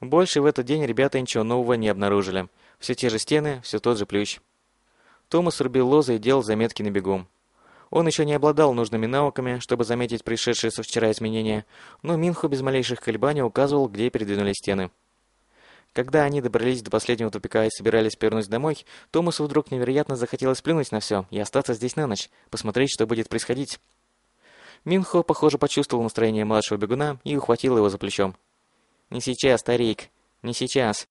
Больше в этот день ребята ничего нового не обнаружили. Все те же стены, все тот же плющ. Томас рубил лозы и делал заметки на бегу. Он еще не обладал нужными навыками, чтобы заметить пришедшие со вчера изменения, но Минху без малейших колебаний указывал, где передвинулись стены. Когда они добрались до последнего тупика и собирались повернуть домой, Томасу вдруг невероятно захотелось плюнуть на все и остаться здесь на ночь, посмотреть, что будет происходить. Минхо, похоже, почувствовал настроение младшего бегуна и ухватил его за плечом. «Не сейчас, старик, не сейчас.